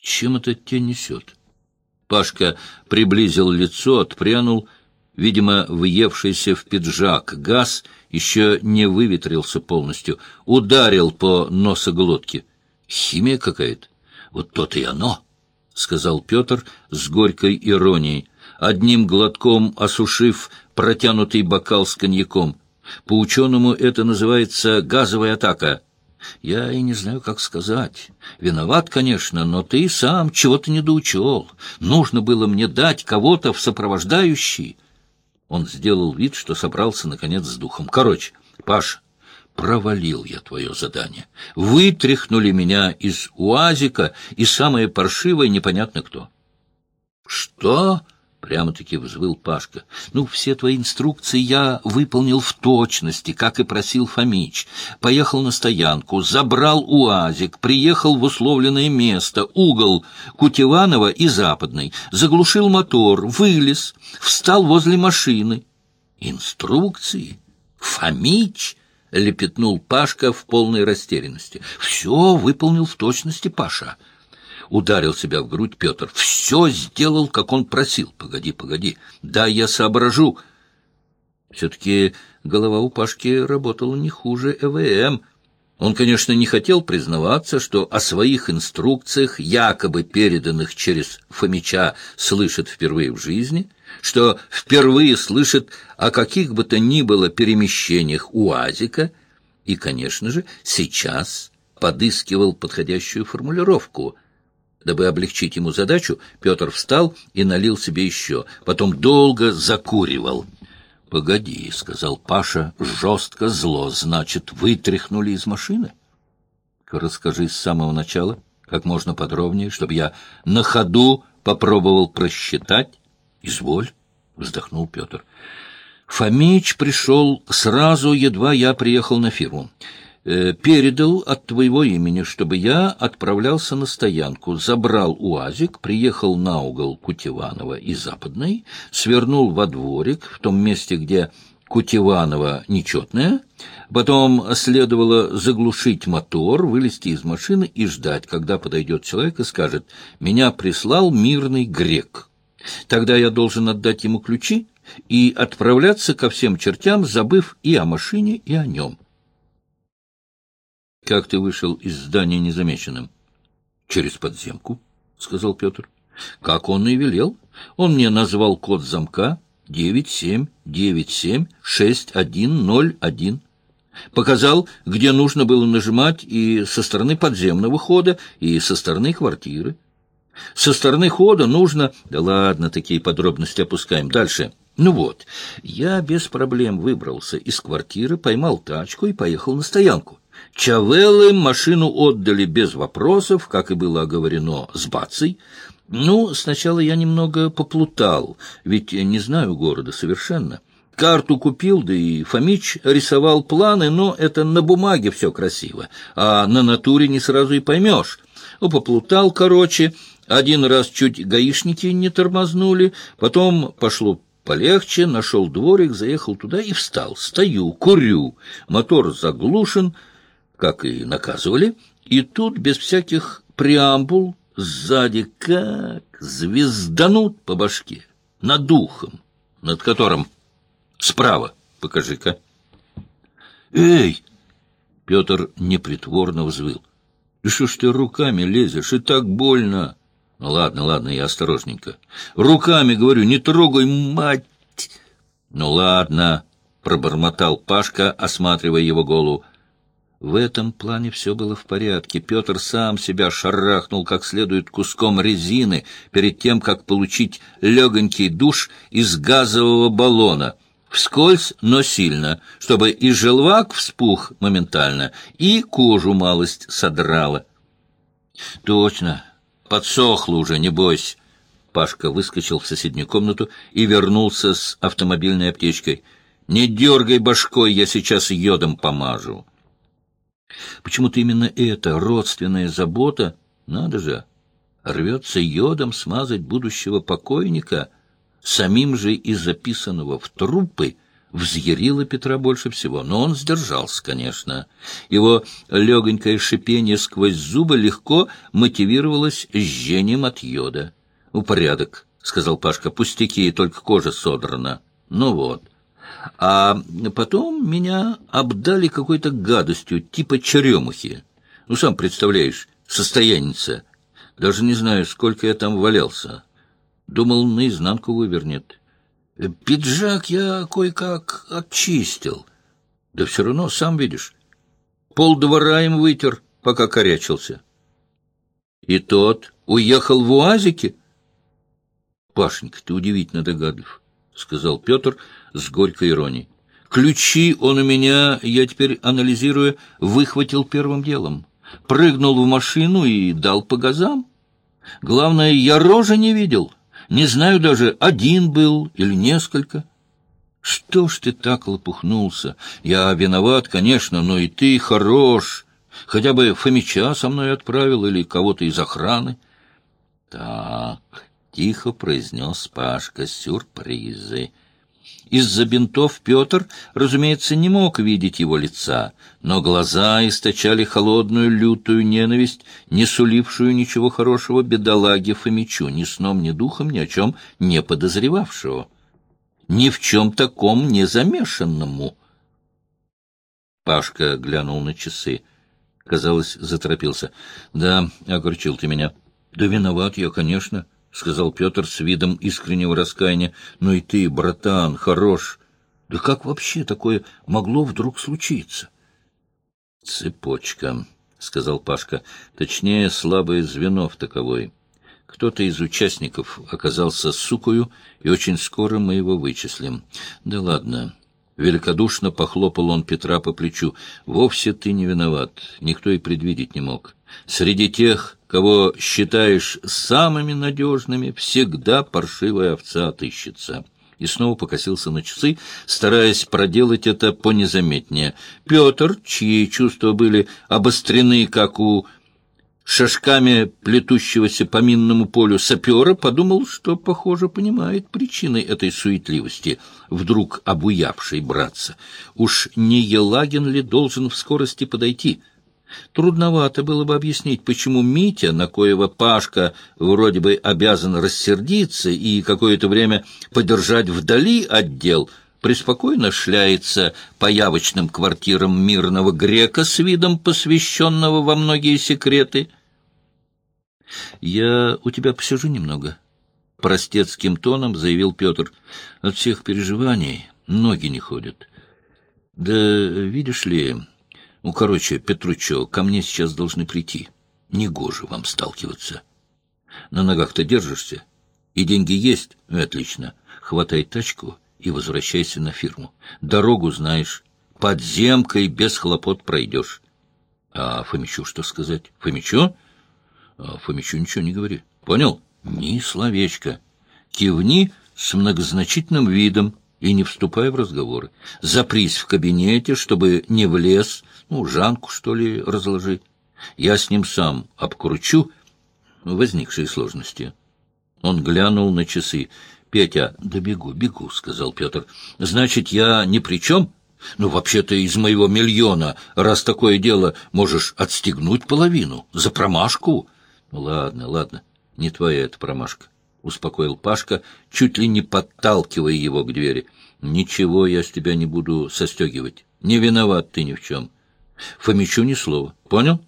Чем это тебя несет? Пашка приблизил лицо, отпрянул. Видимо, въевшийся в пиджак газ еще не выветрился полностью. Ударил по носоглотке. Химия какая-то. Вот то-то и оно, — сказал Петр с горькой иронией, одним глотком осушив протянутый бокал с коньяком. По ученому это называется газовая атака. Я и не знаю, как сказать. Виноват, конечно, но ты сам чего-то недоучел. Нужно было мне дать кого-то в сопровождающий. Он сделал вид, что собрался, наконец, с духом. Короче, Паша, провалил я твое задание. Вытряхнули меня из УАЗика, и самое паршивое непонятно кто. — Что? — прямо-таки взвыл Пашка. — Ну, все твои инструкции я выполнил в точности, как и просил Фомич. Поехал на стоянку, забрал УАЗик, приехал в условленное место, угол Кутеванова и Западный, заглушил мотор, вылез, встал возле машины. Инструкции? Фомич? — лепетнул Пашка в полной растерянности. — Все выполнил в точности Паша. — Ударил себя в грудь Петр. Все сделал, как он просил. Погоди, погоди. Да, я соображу. Все-таки голова у Пашки работала не хуже ЭВМ. Он, конечно, не хотел признаваться, что о своих инструкциях, якобы переданных через Фомича, слышит впервые в жизни, что впервые слышит о каких бы то ни было перемещениях УАЗика, и, конечно же, сейчас подыскивал подходящую формулировку — Дабы облегчить ему задачу, Петр встал и налил себе еще, потом долго закуривал. — Погоди, — сказал Паша, жестко, зло, значит, вытряхнули из машины? — Расскажи с самого начала, как можно подробнее, чтобы я на ходу попробовал просчитать. — Изволь, — вздохнул Петр. Фомич пришел сразу, едва я приехал на фирму. Э, передал от твоего имени, чтобы я отправлялся на стоянку, забрал УАЗик, приехал на угол Кутеванова и Западной, свернул во дворик в том месте, где Кутеванова нечетная, потом следовало заглушить мотор, вылезти из машины и ждать, когда подойдет человек и скажет «Меня прислал мирный грек». Тогда я должен отдать ему ключи и отправляться ко всем чертям, забыв и о машине, и о нем. — Как ты вышел из здания незамеченным? — Через подземку, — сказал Петр. — Как он и велел. Он мне назвал код замка девять семь девять семь шесть один ноль один. Показал, где нужно было нажимать и со стороны подземного хода, и со стороны квартиры. Со стороны хода нужно... Да ладно, такие подробности опускаем. Дальше. Ну вот, я без проблем выбрался из квартиры, поймал тачку и поехал на стоянку. Чавеллы машину отдали без вопросов, как и было оговорено с Бацей. Ну, сначала я немного поплутал, ведь не знаю города совершенно. Карту купил, да и Фомич рисовал планы, но это на бумаге все красиво, а на натуре не сразу и поймешь. Ну, поплутал, короче, один раз чуть гаишники не тормознули, потом пошло полегче, нашел дворик, заехал туда и встал. Стою, курю, мотор заглушен, как и наказывали, и тут без всяких преамбул сзади как звезданут по башке, над духом, над которым справа, покажи-ка. «Эй!» — Петр непритворно взвыл. «Да что ж ты руками лезешь? И так больно!» «Ну ладно, ладно, я осторожненько. Руками, говорю, не трогай, мать!» «Ну ладно!» — пробормотал Пашка, осматривая его голову. В этом плане все было в порядке. Петр сам себя шарахнул как следует куском резины перед тем, как получить легонький душ из газового баллона. Вскользь, но сильно, чтобы и желвак вспух моментально, и кожу малость содрала. Точно, подсохло уже, не бойся. Пашка выскочил в соседнюю комнату и вернулся с автомобильной аптечкой. «Не дергай башкой, я сейчас йодом помажу». Почему-то именно эта родственная забота, надо же, рвется йодом смазать будущего покойника, самим же и записанного в трупы, взъярило Петра больше всего, но он сдержался, конечно. Его легонькое шипение сквозь зубы легко мотивировалось жжением от йода. «Упорядок», — сказал Пашка, — «пустяки, только кожа содрана». «Ну вот». А потом меня обдали какой-то гадостью, типа черемухи. Ну, сам представляешь, состоянница. Даже не знаю, сколько я там валялся. Думал, наизнанку вывернет. Пиджак я кое-как очистил. Да все равно, сам видишь. Пол двора им вытер, пока корячился. И тот уехал в УАЗике? Пашенька, ты удивительно догадлив, — сказал Петр с горькой иронией. Ключи он у меня, я теперь анализируя, выхватил первым делом. Прыгнул в машину и дал по газам. Главное, я рожи не видел. Не знаю даже, один был или несколько. Что ж ты так лопухнулся? Я виноват, конечно, но и ты хорош. Хотя бы Фомича со мной отправил или кого-то из охраны. Так, тихо произнес Пашка, сюрпризы. Из-за бинтов Петр, разумеется, не мог видеть его лица, но глаза источали холодную, лютую ненависть, не сулившую ничего хорошего бедолаге Фомичу, ни сном, ни духом, ни о чем не подозревавшего, ни в чем таком не замешанному. Пашка глянул на часы. Казалось, заторопился. — Да, огорчил ты меня. — Да виноват я, конечно. —— сказал Петр с видом искреннего раскаяния. — Ну и ты, братан, хорош. Да как вообще такое могло вдруг случиться? — Цепочка, — сказал Пашка. — Точнее, слабое звено в таковой. Кто-то из участников оказался сукою, и очень скоро мы его вычислим. Да ладно. Великодушно похлопал он Петра по плечу. Вовсе ты не виноват. Никто и предвидеть не мог. Среди тех кого считаешь самыми надежными, всегда паршивая овца отыщется. И снова покосился на часы, стараясь проделать это понезаметнее. Петр, чьи чувства были обострены, как у шажками плетущегося по минному полю сапера, подумал, что, похоже, понимает причины этой суетливости, вдруг обуявшей братца. Уж не Елагин ли должен в скорости подойти — Трудновато было бы объяснить, почему Митя, на коего Пашка вроде бы обязан рассердиться и какое-то время подержать вдали отдел, преспокойно шляется по явочным квартирам мирного грека с видом посвященного во многие секреты. «Я у тебя посижу немного», — простецким тоном заявил Петр. «От всех переживаний ноги не ходят». «Да видишь ли...» Ну, короче, Петручо, ко мне сейчас должны прийти. Негоже вам сталкиваться. На ногах-то держишься? И деньги есть? Ну, отлично. Хватай тачку и возвращайся на фирму. Дорогу знаешь. Подземкой без хлопот пройдешь. А Фомичу что сказать? Фомичу? А Фомичу ничего не говори. Понял? Ни словечко. Кивни с многозначительным видом и не вступай в разговоры. Запрись в кабинете, чтобы не влез, ну, Жанку, что ли, разложи. Я с ним сам обкручу возникшие сложности. Он глянул на часы. — Петя, да бегу, бегу, — сказал Петр. — Значит, я ни при чем? Ну, вообще-то из моего миллиона, раз такое дело, можешь отстегнуть половину. За промашку. Ну, ладно, ладно, не твоя эта промашка. — успокоил Пашка, чуть ли не подталкивая его к двери. — Ничего я с тебя не буду состегивать. Не виноват ты ни в чем. Фомичу ни слова. Понял?